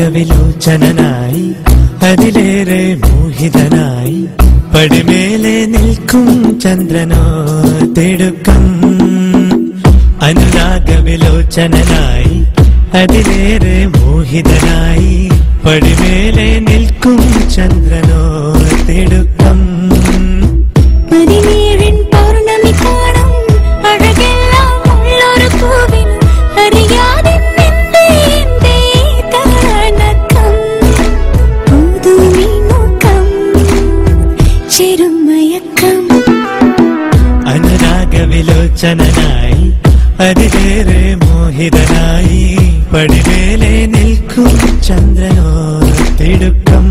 അനുരാഗവിലോചനായി അതിലേറെ മോഹിതനായി പടിമേലെ നിൽക്കും ചന്ദ്രനോ തിടുക്കം. അനുരാഗവിലോചനായി അതിലേറെ മോഹിതനായി അനുരാഗവിലോചനായി അതിലേറെ മോഹിതനായി പടിവേലെ നിൽക്കും ചന്ദ്രനോ തിടുക്കം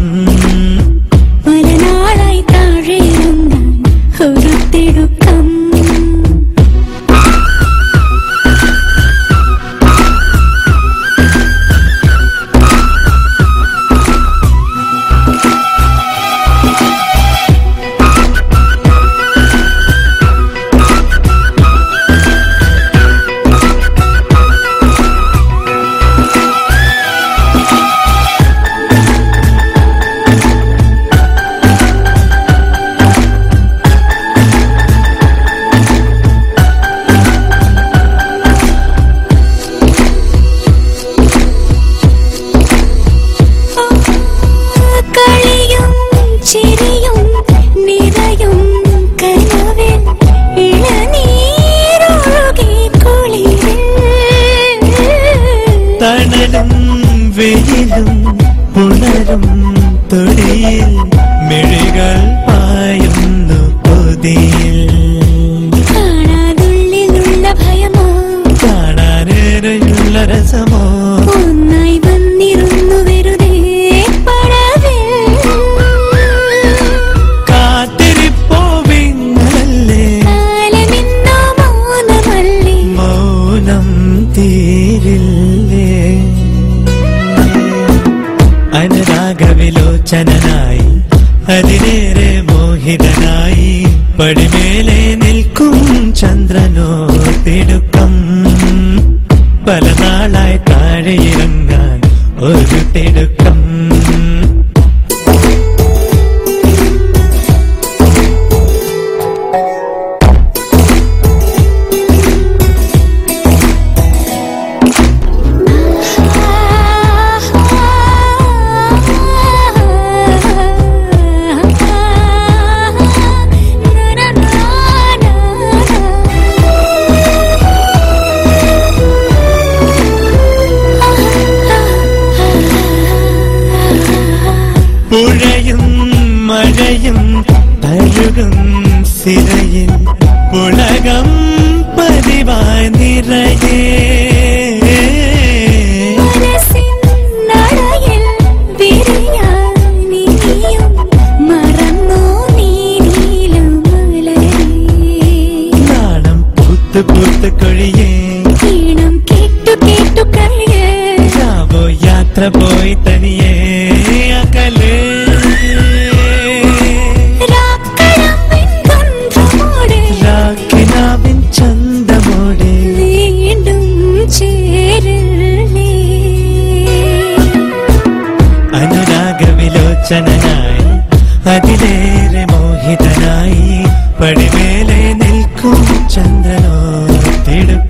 വെയിലും പുണരും അനുരാഗവിലോചനായി അതിനേറെ മോഹിതനായി പടിമേലെ നിൽക്കും ചന്ദ്രനോ തിടുക്കം. പല പുഴയും മഴയും തഴുകും സിരയിൽ. പുളകം പതിവായി നിറയേ. പൂത്ത് പൂത്ത് കൊഴിയേ. ഈണം കേട്ടു കേട്ടു കഴിയേ യാത്ര പോയി തനിയേ. അനുരാഗവിലോചനായി അതിലേറെ മോഹിതനായി പടിമേലെ നിൽക്കും ചന്ദ്രനോ തിടുക്കം